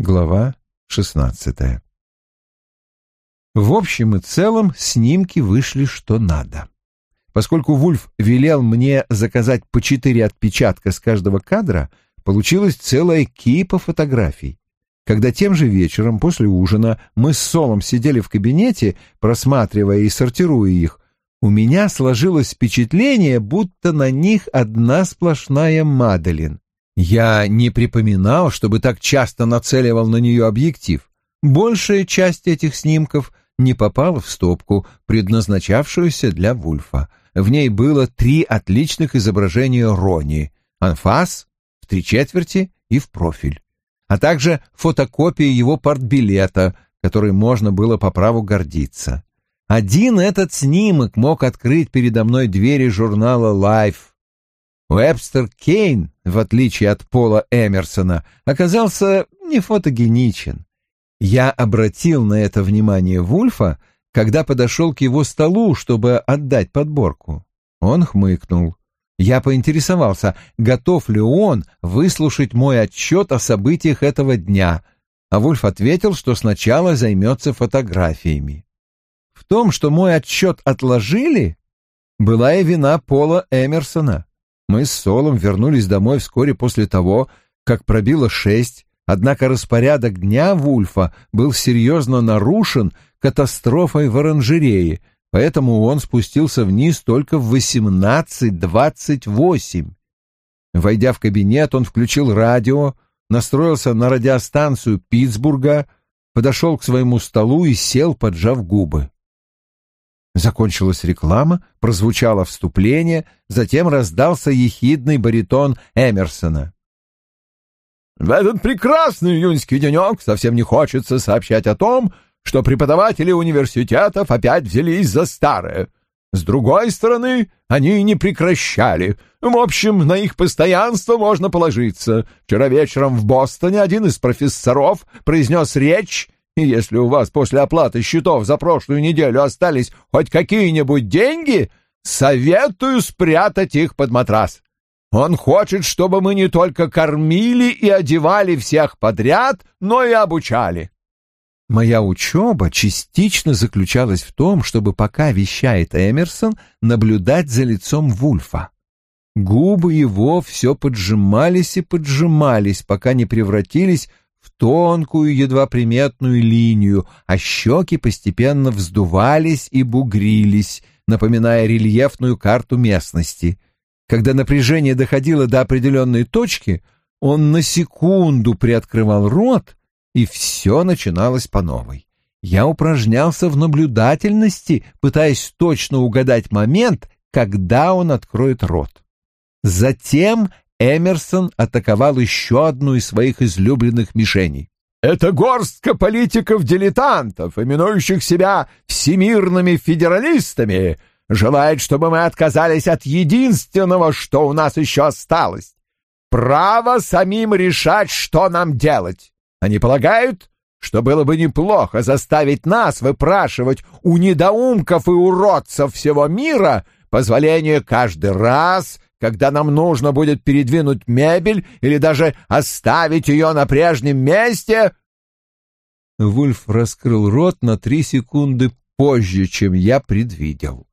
Глава шестнадцатая. В общем и целом снимки вышли что надо. Поскольку Вульф велел мне заказать по четыре отпечатка с каждого кадра, получилась целая кипа фотографий. Когда тем же вечером после ужина мы с Солом сидели в кабинете, просматривая и сортируя их, у меня сложилось впечатление, будто на них одна сплошная Маделин. Я не припоминал, чтобы так часто нацеливал на нее объектив. Большая часть этих снимков не попала в стопку, предназначавшуюся для Вульфа. В ней было три отличных изображения Рони — анфас, в три четверти и в профиль, а также фотокопия его портбилета, которой можно было по праву гордиться. Один этот снимок мог открыть передо мной двери журнала Life. Уэбстер Кейн, в отличие от Пола Эмерсона, оказался не фотогеничен. Я обратил на это внимание Вульфа, когда подошел к его столу, чтобы отдать подборку. Он хмыкнул. Я поинтересовался, готов ли он выслушать мой отчет о событиях этого дня, а Вульф ответил, что сначала займется фотографиями. В том, что мой отчет отложили, была и вина Пола Эмерсона. Мы с Солом вернулись домой вскоре после того, как пробило шесть, однако распорядок дня Вульфа был серьезно нарушен катастрофой в оранжерее, поэтому он спустился вниз только в 18.28. Войдя в кабинет, он включил радио, настроился на радиостанцию Питтсбурга, подошел к своему столу и сел, поджав губы. Закончилась реклама, прозвучало вступление, затем раздался ехидный баритон Эмерсона. «В этот прекрасный июньский денек совсем не хочется сообщать о том, что преподаватели университетов опять взялись за старое. С другой стороны, они не прекращали. В общем, на их постоянство можно положиться. Вчера вечером в Бостоне один из профессоров произнес речь, и если у вас после оплаты счетов за прошлую неделю остались хоть какие-нибудь деньги, советую спрятать их под матрас. Он хочет, чтобы мы не только кормили и одевали всех подряд, но и обучали. Моя учеба частично заключалась в том, чтобы, пока вещает Эмерсон, наблюдать за лицом Вульфа. Губы его все поджимались и поджимались, пока не превратились в тонкую, едва приметную линию, а щеки постепенно вздувались и бугрились, напоминая рельефную карту местности. Когда напряжение доходило до определенной точки, он на секунду приоткрывал рот, и все начиналось по новой. Я упражнялся в наблюдательности, пытаясь точно угадать момент, когда он откроет рот. Затем Эмерсон атаковал еще одну из своих излюбленных мишеней. «Это горстка политиков-дилетантов, именующих себя всемирными федералистами, желает, чтобы мы отказались от единственного, что у нас еще осталось. Право самим решать, что нам делать. Они полагают, что было бы неплохо заставить нас выпрашивать у недоумков и уродцев всего мира позволение каждый раз когда нам нужно будет передвинуть мебель или даже оставить ее на прежнем месте...» Вульф раскрыл рот на три секунды позже, чем я предвидел.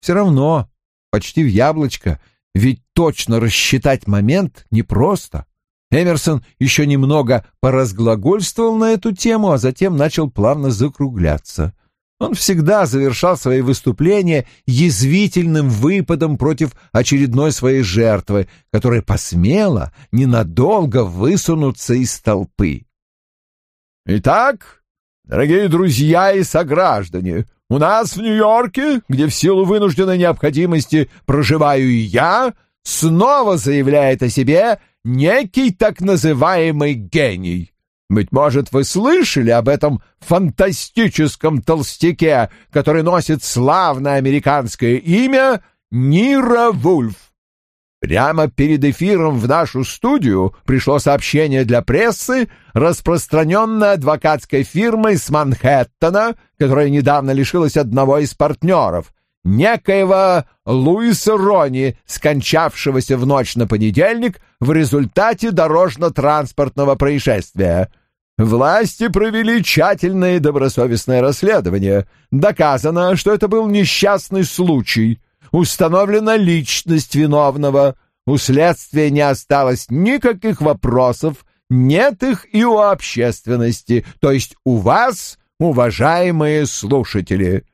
«Все равно, почти в яблочко, ведь точно рассчитать момент непросто». Эмерсон еще немного поразглагольствовал на эту тему, а затем начал плавно закругляться — он всегда завершал свои выступления язвительным выпадом против очередной своей жертвы, которая посмела ненадолго высунуться из толпы. «Итак, дорогие друзья и сограждане, у нас в Нью-Йорке, где в силу вынужденной необходимости проживаю я, снова заявляет о себе некий так называемый гений». Быть может, вы слышали об этом фантастическом толстяке, который носит славное американское имя Нира Вульф. Прямо перед эфиром в нашу студию пришло сообщение для прессы, распространенное адвокатской фирмой с Манхэттена, которая недавно лишилась одного из партнеров, некоего Луиса Рони, скончавшегося в ночь на понедельник в результате дорожно-транспортного происшествия. Власти провели тщательное и добросовестное расследование. Доказано, что это был несчастный случай. Установлена личность виновного. У следствия не осталось никаких вопросов, нет их и у общественности, то есть у вас, уважаемые слушатели.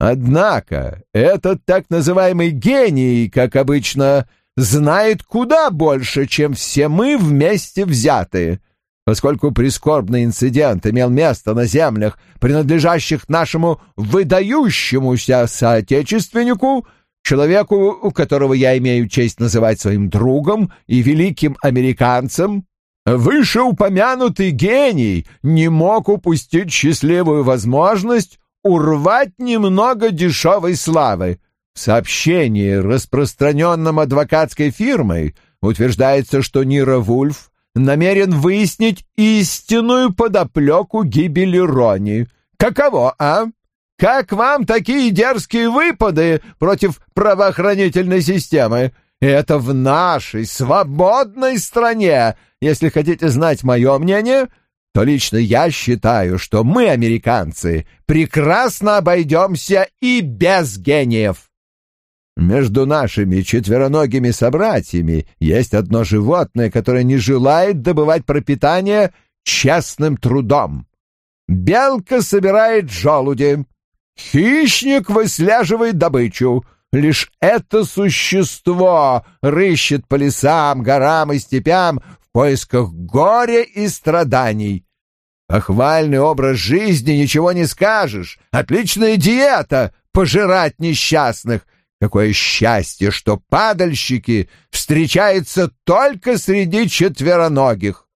Однако этот так называемый гений, как обычно, знает куда больше, чем все мы вместе взятые. Поскольку прискорбный инцидент имел место на землях, принадлежащих нашему выдающемуся соотечественнику, человеку, которого я имею честь называть своим другом и великим американцем, вышеупомянутый гений не мог упустить счастливую возможность урвать немного дешевой славы. В сообщении, распространенном адвокатской фирмой, утверждается, что Нира Вульф намерен выяснить истинную подоплеку гибели Рони. Каково, а? Как вам такие дерзкие выпады против правоохранительной системы? Это в нашей свободной стране. Если хотите знать мое мнение, то лично я считаю, что мы, американцы, прекрасно обойдемся и без гениев. Между нашими четвероногими собратьями есть одно животное, которое не желает добывать пропитание честным трудом. Белка собирает желуди, хищник выслеживает добычу. Лишь это существо рыщет по лесам, горам и степям в поисках горя и страданий. Похвальный образ жизни, ничего не скажешь. Отличная диета — пожирать несчастных — Какое счастье, что падальщики встречаются только среди четвероногих.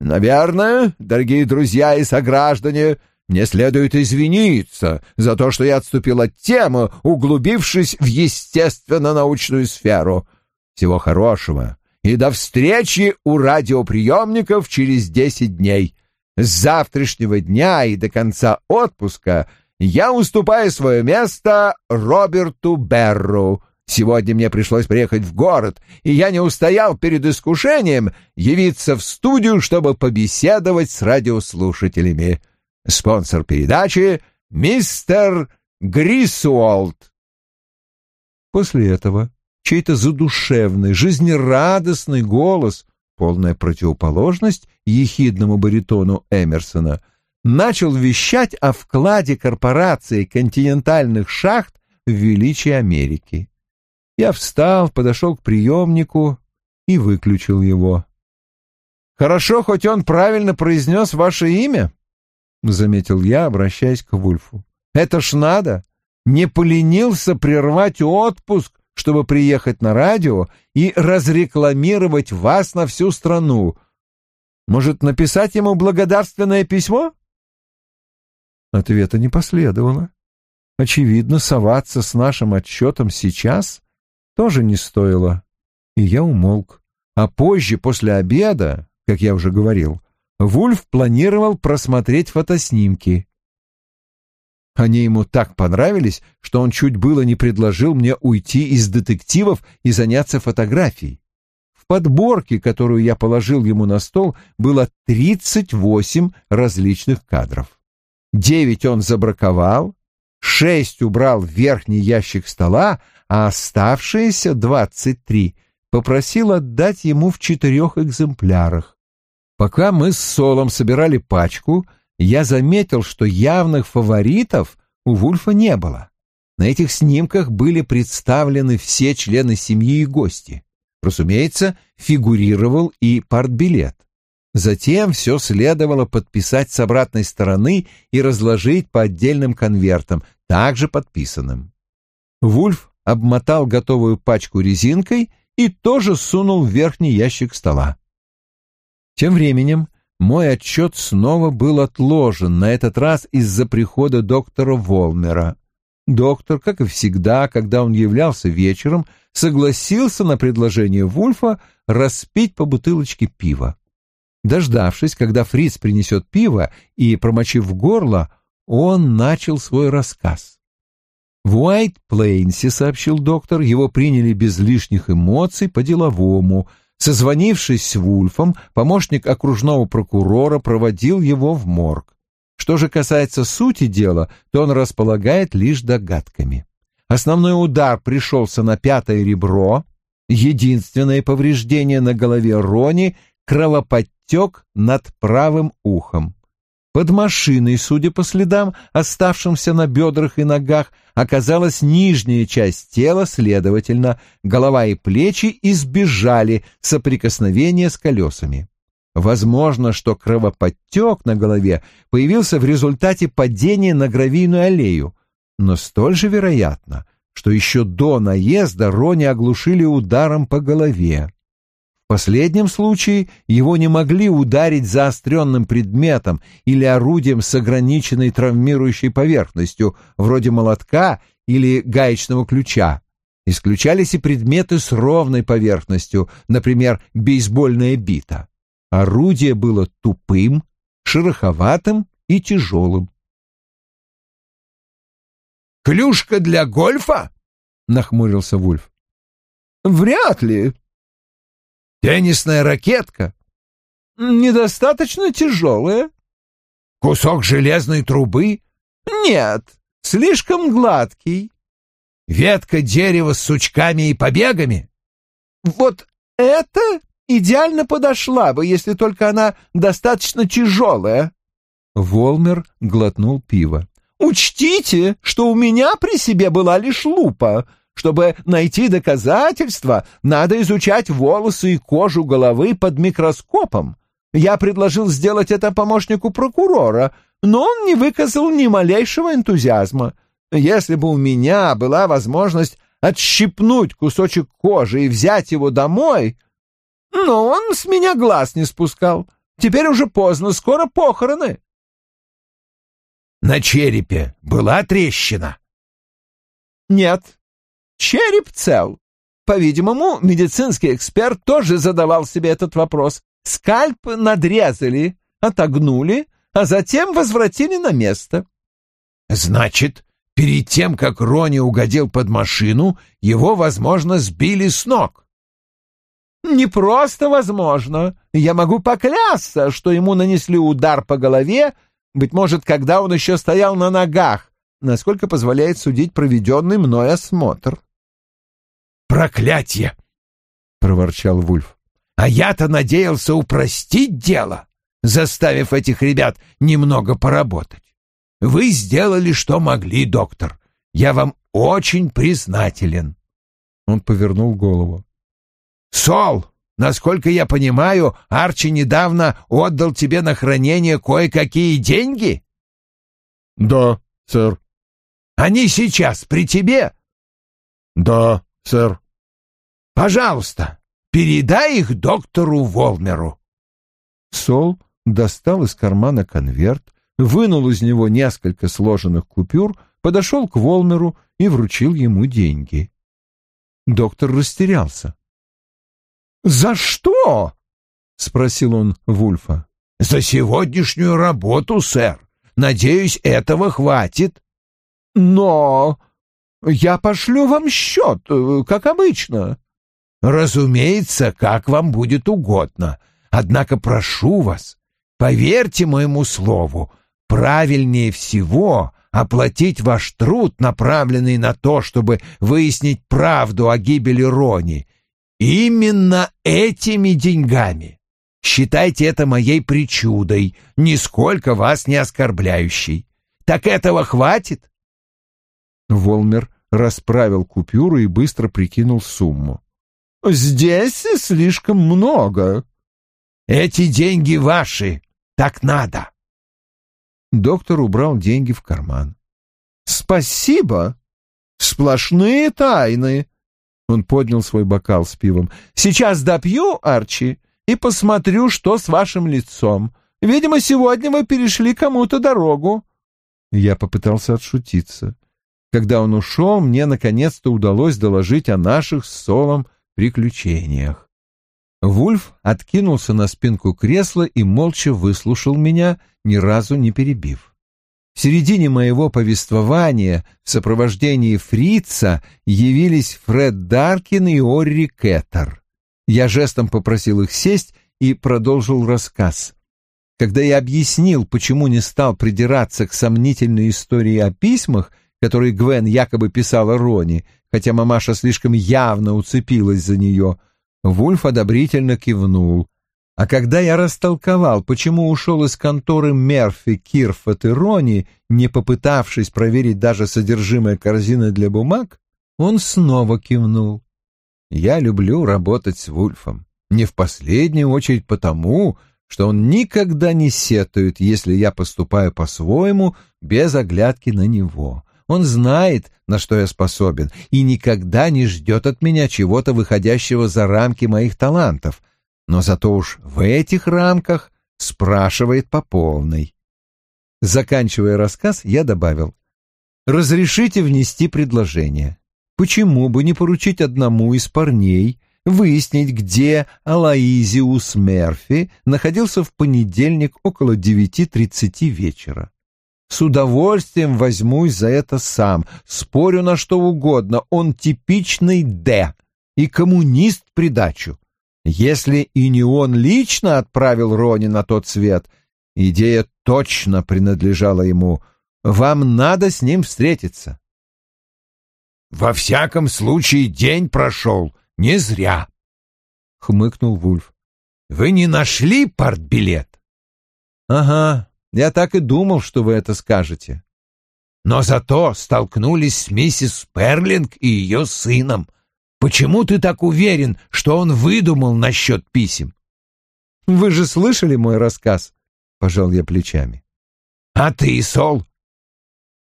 Наверное, дорогие друзья и сограждане, мне следует извиниться за то, что я отступил от темы, углубившись в естественно-научную сферу. Всего хорошего и до встречи у радиоприемников через десять дней. С завтрашнего дня и до конца отпуска — я уступаю свое место Роберту Берру. Сегодня мне пришлось приехать в город, и я не устоял перед искушением явиться в студию, чтобы побеседовать с радиослушателями. Спонсор передачи — мистер Грисуолт. После этого чей-то задушевный, жизнерадостный голос, полная противоположность ехидному баритону Эмерсона — начал вещать о вкладе корпорации континентальных шахт в величие Америки. Я встал, подошел к приемнику и выключил его. «Хорошо, хоть он правильно произнес ваше имя», — заметил я, обращаясь к Вульфу. «Это ж надо! Не поленился прервать отпуск, чтобы приехать на радио и разрекламировать вас на всю страну. Может, написать ему благодарственное письмо?» Ответа не последовало. Очевидно, соваться с нашим отчетом сейчас тоже не стоило. И я умолк. А позже, после обеда, как я уже говорил, Вульф планировал просмотреть фотоснимки. Они ему так понравились, что он чуть было не предложил мне уйти из детективов и заняться фотографией. В подборке, которую я положил ему на стол, было 38 различных кадров. Девять он забраковал, шесть убрал в верхний ящик стола, а оставшиеся двадцать три попросил отдать ему в четырех экземплярах. Пока мы с Солом собирали пачку, я заметил, что явных фаворитов у Вульфа не было. На этих снимках были представлены все члены семьи и гости. Разумеется, фигурировал и партбилет. Затем все следовало подписать с обратной стороны и разложить по отдельным конвертам, также подписанным. Вульф обмотал готовую пачку резинкой и тоже сунул в верхний ящик стола. Тем временем мой отчет снова был отложен, на этот раз из-за прихода доктора Волмера. Доктор, как и всегда, когда он являлся вечером, согласился на предложение Вульфа распить по бутылочке пива. Дождавшись, когда Фриц принесет пиво, и, промочив горло, он начал свой рассказ. В Уайт-Плейнсе, сообщил доктор, его приняли без лишних эмоций по-деловому. Созвонившись с Вульфом, помощник окружного прокурора проводил его в морг. Что же касается сути дела, то он располагает лишь догадками. Основной удар пришелся на пятое ребро, единственное повреждение на голове Рони — кровоподтек над правым ухом. Под машиной, судя по следам, оставшимся на бедрах и ногах, оказалась нижняя часть тела, следовательно, голова и плечи избежали соприкосновения с колесами. Возможно, что кровоподтек на голове появился в результате падения на гравийную аллею, но столь же вероятно, что еще до наезда Рони оглушили ударом по голове. Последнем случае его не могли ударить заостренным предметом или орудием с ограниченной травмирующей поверхностью, вроде молотка или гаечного ключа. Исключались и предметы с ровной поверхностью, например, бейсбольная бита. Орудие было тупым, шероховатым и тяжелым. «Клюшка для гольфа?» — нахмурился Вульф. «Вряд ли», Теннисная ракетка? Недостаточно тяжелая. Кусок железной трубы? Нет, слишком гладкий. Ветка дерева с сучками и побегами? Вот это идеально подошла бы, если только она достаточно тяжелая. Волмер глотнул пиво. Учтите, что у меня при себе была лишь лупа — чтобы найти доказательства, надо изучать волосы и кожу головы под микроскопом. Я предложил сделать это помощнику прокурора, но он не выказал ни малейшего энтузиазма. Если бы у меня была возможность отщипнуть кусочек кожи и взять его домой... Но он с меня глаз не спускал. Теперь уже поздно, скоро похороны. На черепе была трещина? Нет, Череп цел. По-видимому, медицинский эксперт тоже задавал себе этот вопрос. Скальп надрезали, отогнули, а затем возвратили на место. Значит, перед тем, как Рони угодил под машину, его, возможно, сбили с ног. Не просто возможно. Я могу поклясться, что ему нанесли удар по голове, быть может, когда он еще стоял на ногах, насколько позволяет судить проведенный мной осмотр. «Проклятье!» — проворчал Вульф. «А я-то надеялся упростить дело, заставив этих ребят немного поработать. Вы сделали, что могли, доктор. Я вам очень признателен». Он повернул голову. «Сол, насколько я понимаю, Арчи недавно отдал тебе на хранение кое-какие деньги?» «Да, сэр». «Они сейчас при тебе?» «Да, сэр». Пожалуйста, передай их доктору Волмеру. Сол достал из кармана конверт, вынул из него несколько сложенных купюр, подошел к Волмеру и вручил ему деньги. Доктор растерялся. «За что?» — спросил он Вульфа. «За сегодняшнюю работу, сэр. Надеюсь, этого хватит». «Но я пошлю вам счет, э, как обычно». Разумеется, как вам будет угодно. Однако прошу вас, поверьте моему слову, правильнее всего оплатить ваш труд, направленный на то, чтобы выяснить правду о гибели Рони, именно этими деньгами. Считайте это моей причудой, нисколько вас не оскорбляющей. Так этого хватит? Волмер расправил купюры и быстро прикинул сумму. Здесь слишком много. Эти деньги ваши. Так надо. Доктор убрал деньги в карман. Спасибо. Сплошные тайны. Он поднял свой бокал с пивом. Сейчас допью, Арчи, и посмотрю, что с вашим лицом. Видимо, сегодня вы перешли кому-то дорогу. Я попытался отшутиться. Когда он ушел, мне наконец-то удалось доложить о наших с Солом приключениях. Вульф откинулся на спинку кресла и молча выслушал меня, ни разу не перебив. В середине моего повествования в сопровождении фрица явились Фред Даркин и Орри Кеттер. Я жестом попросил их сесть и продолжил рассказ. Когда я объяснил, почему не стал придираться к сомнительной истории о письмах, которые Гвен якобы писала Рони, хотя мамаша слишком явно уцепилась за нее, Вульф одобрительно кивнул. А когда я растолковал, почему ушел из конторы Мерфи, Кирфот и Рони, не попытавшись проверить даже содержимое корзины для бумаг, он снова кивнул. Я люблю работать с Вульфом, не в последнюю очередь потому, что он никогда не сетует, если я поступаю по-своему, без оглядки на него. Он знает, на что я способен, и никогда не ждет от меня чего-то выходящего за рамки моих талантов, но зато уж в этих рамках спрашивает по полной. Заканчивая рассказ, я добавил, «Разрешите внести предложение. Почему бы не поручить одному из парней выяснить, где Алаизиус Мерфи находился в понедельник около 9.30 вечера. С удовольствием возьмусь за это сам, спорю на что угодно, он типичный «Д» и коммунист придачу. Если и не он лично отправил Рони на тот свет, идея точно принадлежала ему. Вам надо с ним встретиться. «Во всяком случае, день прошел не зря», — хмыкнул Вульф. «Вы не нашли партбилет?» «Ага, я так и думал, что вы это скажете». «Но зато столкнулись с миссис Перлинг и ее сыном. Почему ты так уверен, что он выдумал насчет писем?» «Вы же слышали мой рассказ?» — пожал я плечами. «А ты, Сол?»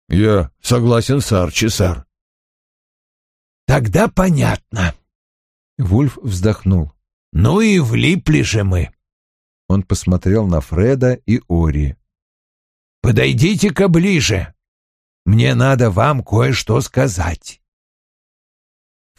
«Я согласен с Арчи, сэр». «Тогда понятно», Вульф вздохнул. «Ну и влипли же мы!» Он посмотрел на Фреда и Ори. «Подойдите-ка ближе. Мне надо вам кое-что сказать».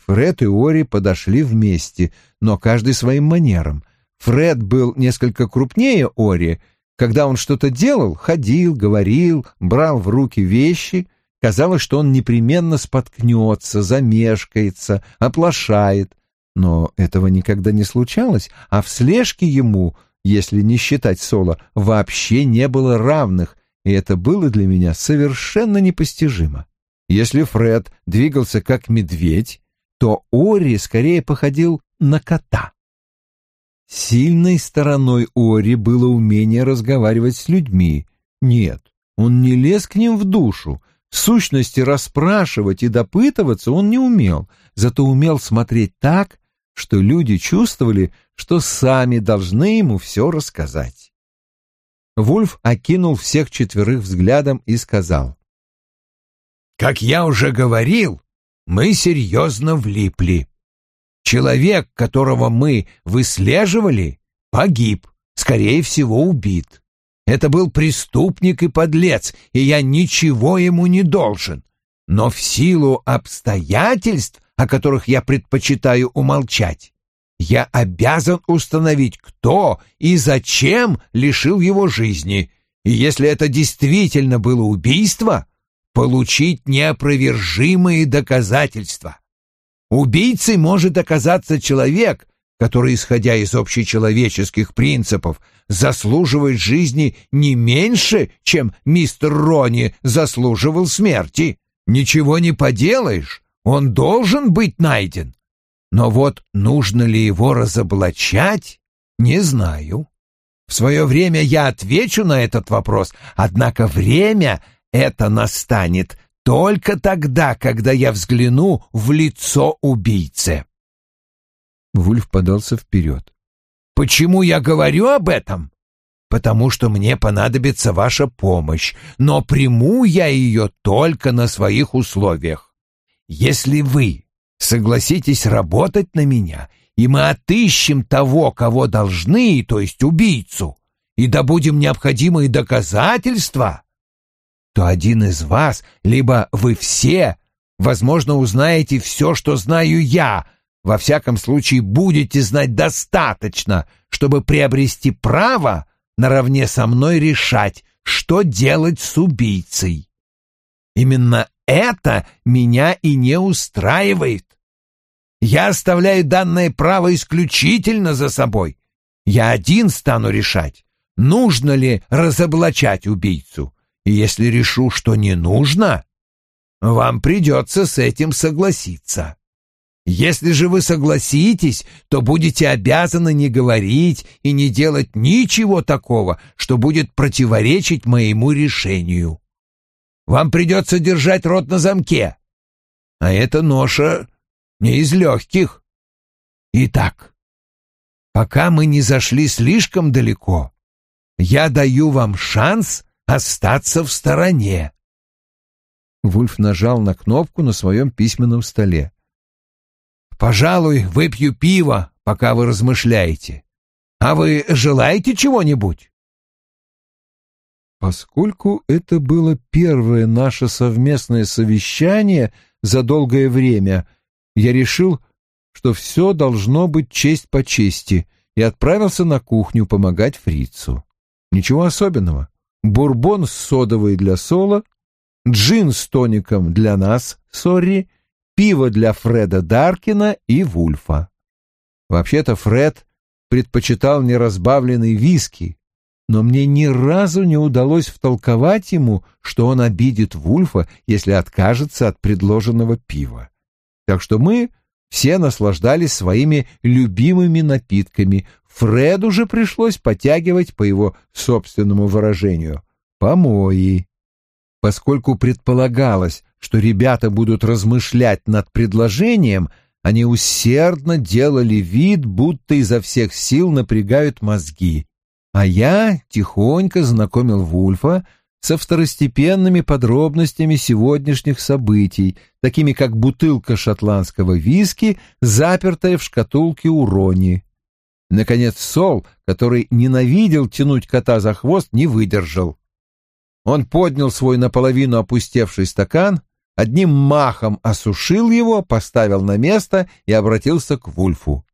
Фред и Ори подошли вместе, но каждый своим манером. Фред был несколько крупнее Ори. Когда он что-то делал, ходил, говорил, брал в руки вещи, казалось, что он непременно споткнется, замешкается, оплошает но этого никогда не случалось, а в слежке ему, если не считать Соло, вообще не было равных, и это было для меня совершенно непостижимо. Если Фред двигался как медведь, то Ори скорее походил на кота. Сильной стороной Ори было умение разговаривать с людьми. Нет, он не лез к ним в душу, в сущности расспрашивать и допытываться он не умел, зато умел смотреть так, что люди чувствовали, что сами должны ему все рассказать. Вульф окинул всех четверых взглядом и сказал. «Как я уже говорил, мы серьезно влипли. Человек, которого мы выслеживали, погиб, скорее всего, убит. Это был преступник и подлец, и я ничего ему не должен. Но в силу обстоятельств о которых я предпочитаю умолчать. Я обязан установить, кто и зачем лишил его жизни, и если это действительно было убийство, получить неопровержимые доказательства. Убийцей может оказаться человек, который, исходя из общечеловеческих принципов, заслуживает жизни не меньше, чем мистер Рони заслуживал смерти. Ничего не поделаешь, он должен быть найден. Но вот нужно ли его разоблачать, не знаю. В свое время я отвечу на этот вопрос, однако время это настанет только тогда, когда я взгляну в лицо убийцы. Вульф подался вперед. Почему я говорю об этом? Потому что мне понадобится ваша помощь, но приму я ее только на своих условиях. Если вы согласитесь работать на меня, и мы отыщем того, кого должны, то есть убийцу, и добудем необходимые доказательства, то один из вас, либо вы все, возможно, узнаете все, что знаю я, во всяком случае будете знать достаточно, чтобы приобрести право наравне со мной решать, что делать с убийцей. Именно это меня и не устраивает. Я оставляю данное право исключительно за собой. Я один стану решать, нужно ли разоблачать убийцу. И если решу, что не нужно, вам придется с этим согласиться. Если же вы согласитесь, то будете обязаны не говорить и не делать ничего такого, что будет противоречить моему решению. Вам придется держать рот на замке, а эта ноша не из легких. Итак, пока мы не зашли слишком далеко, я даю вам шанс остаться в стороне. Вульф нажал на кнопку на своем письменном столе. Пожалуй, выпью пиво, пока вы размышляете. А вы желаете чего-нибудь? Поскольку это было первое наше совместное совещание за долгое время, я решил, что все должно быть честь по чести, и отправился на кухню помогать фрицу. Ничего особенного. Бурбон с содовой для Соло, джин с тоником для нас, сорри, пиво для Фреда Даркина и Вульфа. Вообще-то Фред предпочитал неразбавленный виски, но мне ни разу не удалось втолковать ему, что он обидит Вульфа, если откажется от предложенного пива. Так что мы все наслаждались своими любимыми напитками. Фреду же пришлось потягивать, по его собственному выражению, помои. Поскольку предполагалось, что ребята будут размышлять над предложением, они усердно делали вид, будто изо всех сил напрягают мозги. А я тихонько знакомил Вульфа со второстепенными подробностями сегодняшних событий, такими как бутылка шотландского виски, запертая в шкатулке у Рони. Наконец Сол, который ненавидел тянуть кота за хвост, не выдержал. Он поднял свой наполовину опустевший стакан, одним махом осушил его, поставил на место и обратился к Вульфу.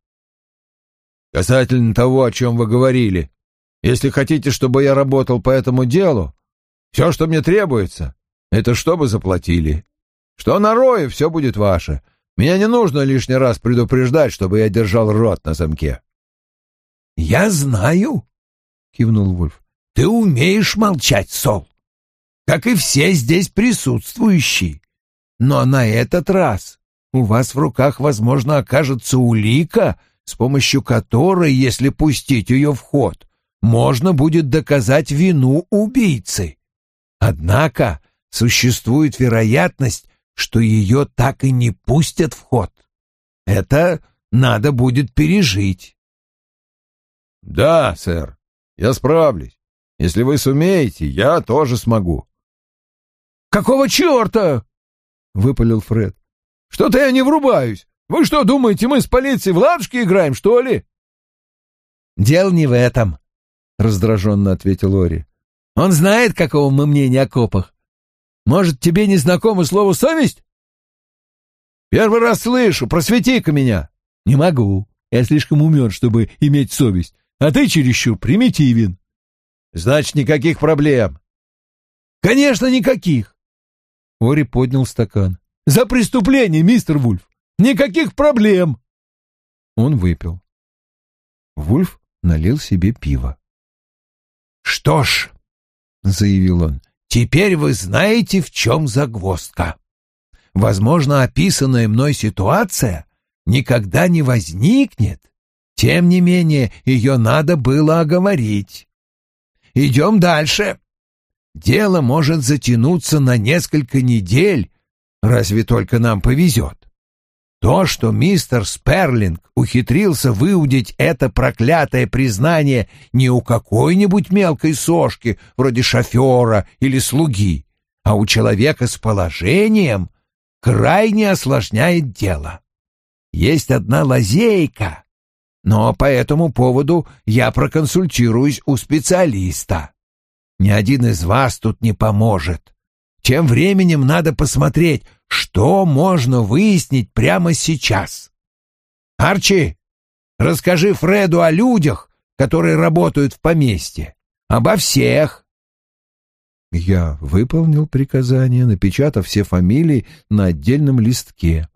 «Касательно того, о чем вы говорили, если хотите, чтобы я работал по этому делу, все, что мне требуется, это чтобы заплатили. Что на рое, все будет ваше. Меня не нужно лишний раз предупреждать, чтобы я держал рот на замке». «Я знаю», — кивнул Вульф. «Ты умеешь молчать, Сол как и все здесь присутствующие. Но на этот раз у вас в руках, возможно, окажется улика, с помощью которой, если пустить ее в ход, можно будет доказать вину убийцы. Однако существует вероятность, что ее так и не пустят в ход. Это надо будет пережить. Да, сэр, я справлюсь. Если вы сумеете, я тоже смогу. «Какого черта?» — выпалил Фред. «Что-то я не врубаюсь. Вы что, думаете, мы с полицией в ладушки играем, что ли?» «Дело не в этом», — раздраженно ответил Ори. «Он знает, какого мы мнения о копах. Может, тебе не знакомо слово «совесть»?» «Первый раз слышу. Просвети-ка меня». «Не могу. Я слишком умен, чтобы иметь совесть. А ты чересчур примитивен». «Значит, никаких проблем». «Конечно, никаких. Ори поднял стакан. «За преступление, мистер Вульф! Никаких проблем!» Он выпил. Вульф налил себе пиво. «Что ж», — заявил он, — «теперь вы знаете, в чем загвоздка. Возможно, описанная мной ситуация никогда не возникнет. Тем не менее, ее надо было оговорить. Идем дальше дело может затянуться на несколько недель, разве только нам повезет. То, что мистер Сперлинг ухитрился выудить это проклятое признание не у какой-нибудь мелкой сошки, вроде шофера или слуги, а у человека с положением, крайне осложняет дело. Есть одна лазейка, но по этому поводу я проконсультируюсь у специалиста. Ни один из вас тут не поможет. Тем временем надо посмотреть, что можно выяснить прямо сейчас. Арчи, расскажи Фреду о людях, которые работают в поместье. Обо всех. Я выполнил приказание, напечатав все фамилии на отдельном листке.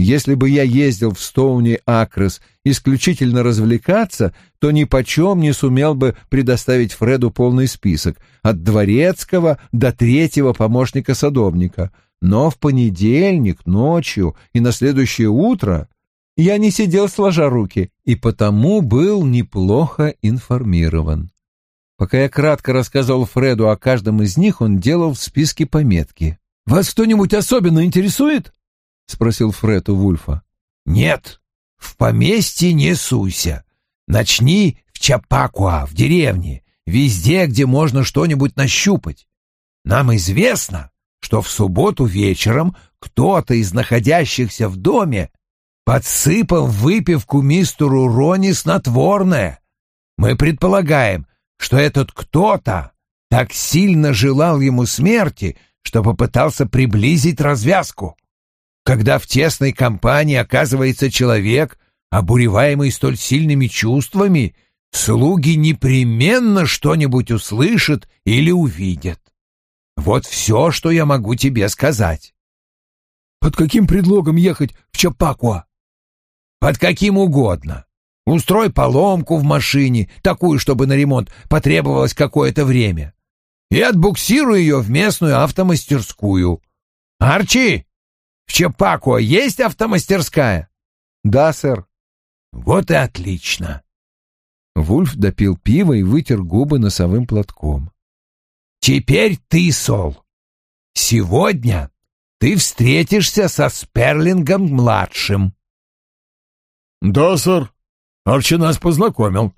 Если бы я ездил в Стоуни-Акрес исключительно развлекаться, то ни почем не сумел бы предоставить Фреду полный список, от дворецкого до третьего помощника садовника. Но в понедельник, ночью и на следующее утро я не сидел сложа руки и потому был неплохо информирован. Пока я кратко рассказывал Фреду о каждом из них, он делал в списке пометки. «Вас кто-нибудь особенно интересует?» — спросил Фред у Вульфа. «Нет, в поместье не суйся. Начни в Чапакуа, в деревне, везде, где можно что-нибудь нащупать. Нам известно, что в субботу вечером кто-то из находящихся в доме подсыпал выпивку мистеру Рони снотворное. Мы предполагаем, что этот кто-то так сильно желал ему смерти, что попытался приблизить развязку. Когда в тесной компании оказывается человек, обуреваемый столь сильными чувствами, слуги непременно что-нибудь услышат или увидят. Вот все, что я могу тебе сказать. Под каким предлогом ехать в Чапакуа? Под каким угодно. Устрой поломку в машине, такую, чтобы на ремонт потребовалось какое-то время. И отбуксируй ее в местную автомастерскую. Арчи, в Чапако есть автомастерская? Да, сэр. Вот и отлично. Вульф допил пиво и вытер губы носовым платком. Теперь ты, Сол. Сегодня ты встретишься со Сперлингом-младшим. Да, сэр. Арчи нас познакомил.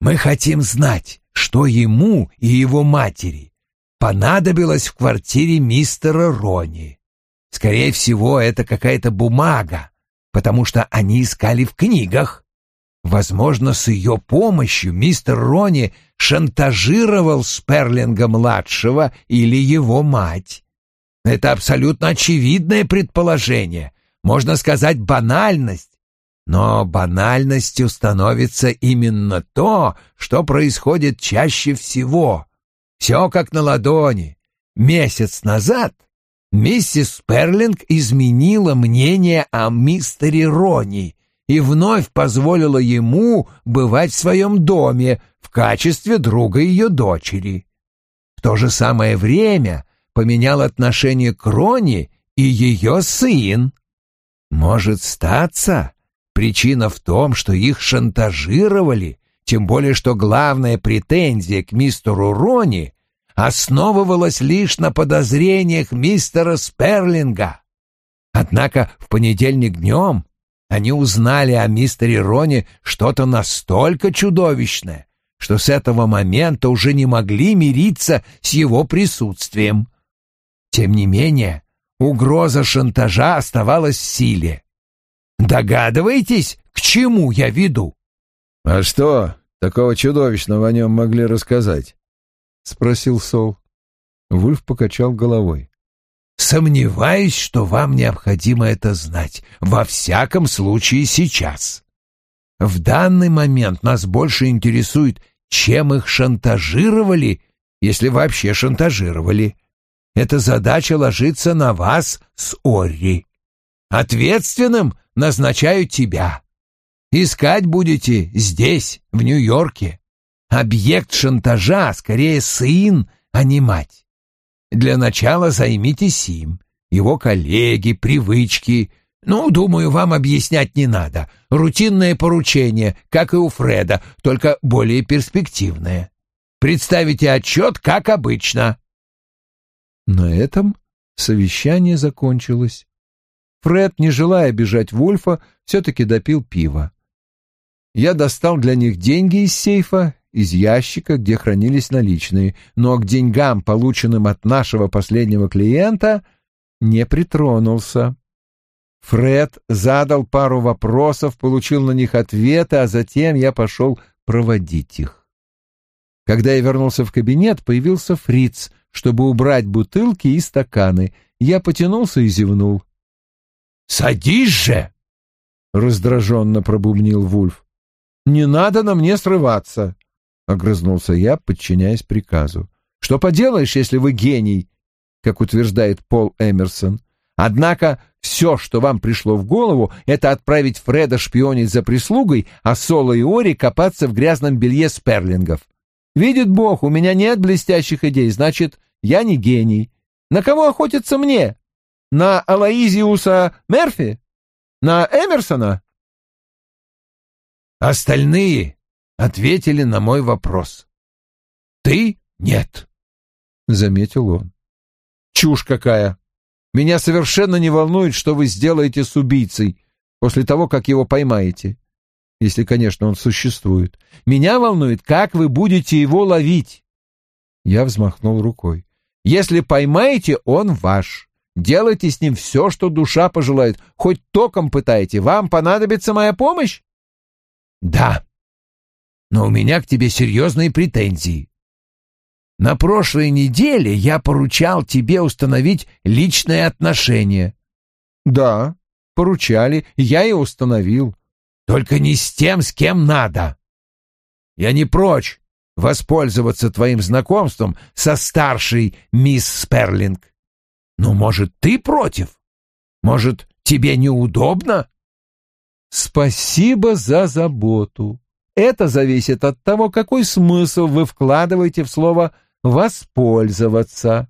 Мы хотим знать, что ему и его матери понадобилось в квартире мистера Рони. Скорее всего, это какая-то бумага, потому что они искали в книгах. Возможно, с ее помощью мистер Рони шантажировал Сперлинга-младшего или его мать. Это абсолютно очевидное предположение, можно сказать, банальность, но банальностью становится именно то, что происходит чаще всего. Все как на ладони. Месяц назад миссис Перлинг изменила мнение о мистере Рони и вновь позволила ему бывать в своем доме в качестве друга ее дочери. В то же самое время поменял отношение к Рони и ее сын. Может статься, Причина в том, что их шантажировали, тем более что главная претензия к мистеру Рони основывалась лишь на подозрениях мистера Сперлинга. Однако в понедельник днем они узнали о мистере Рони что-то настолько чудовищное, что с этого момента уже не могли мириться с его присутствием. Тем не менее, угроза шантажа оставалась в силе. Догадываетесь, к чему я веду? — А что такого чудовищного о нем могли рассказать? — спросил Сол. Вульф покачал головой. — Сомневаюсь, что вам необходимо это знать, во всяком случае сейчас. В данный момент нас больше интересует, чем их шантажировали, если вообще шантажировали. Эта задача ложится на вас с Орри. Ответственным назначаю тебя. Искать будете здесь, в Нью-Йорке. Объект шантажа скорее сын, а не мать. Для начала займитесь им, его коллеги, привычки. Ну, думаю, вам объяснять не надо. Рутинное поручение, как и у Фреда, только более перспективное. Представите отчет, как обычно. На этом совещание закончилось. Фред, не желая бежать Вульфа, все-таки допил пиво. Я достал для них деньги из сейфа, из ящика, где хранились наличные, но к деньгам, полученным от нашего последнего клиента, не притронулся. Фред задал пару вопросов, получил на них ответы, а затем я пошел проводить их. Когда я вернулся в кабинет, появился Фриц, чтобы убрать бутылки и стаканы. Я потянулся и зевнул. «Садись же!» — раздраженно пробубнил Вульф. «Не надо на мне срываться!» — огрызнулся я, подчиняясь приказу. «Что поделаешь, если вы гений?» как утверждает Пол Эмерсон. Однако Все, что вам пришло в голову, это отправить Фреда шпионить за прислугой, а Соло и Ори копаться в грязном белье сперлингов. Видит Бог, у меня нет блестящих идей, значит, я не гений. На кого охотиться мне? На Алаизиуса Мерфи? На Эмерсона? Остальные ответили на мой вопрос. Ты — нет, — заметил он. Чушь какая! Меня совершенно не волнует, что вы сделаете с убийцей после того, как его поймаете. Если, конечно, он существует. Меня волнует, как вы будете его ловить. Я взмахнул рукой. Если поймаете, он ваш. Делайте с ним все, что душа пожелает. Хоть током пытайте. Вам понадобится моя помощь? Да. Но у меня к тебе серьезные претензии. На прошлой неделе я поручал тебе установить личные отношения. Да, поручали, я и установил. Только не с тем, с кем надо. Я не прочь воспользоваться твоим знакомством со старшей мисс Сперлинг. Но, может, ты против? Может, тебе неудобно? Спасибо за заботу. Это зависит от того, какой смысл вы вкладываете в слово воспользоваться.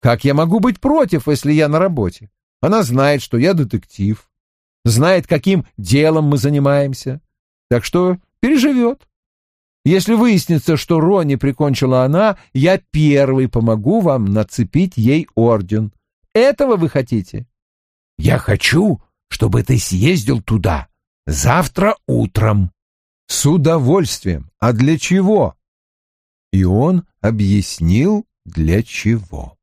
Как я могу быть против, если я на работе? Она знает, что я детектив, знает, каким делом мы занимаемся, так что переживет. Если выяснится, что Рони прикончила она, я первый помогу вам нацепить ей орден. Этого вы хотите? Я хочу, чтобы ты съездил туда завтра утром. С удовольствием. А для чего? И он объяснил, для чего.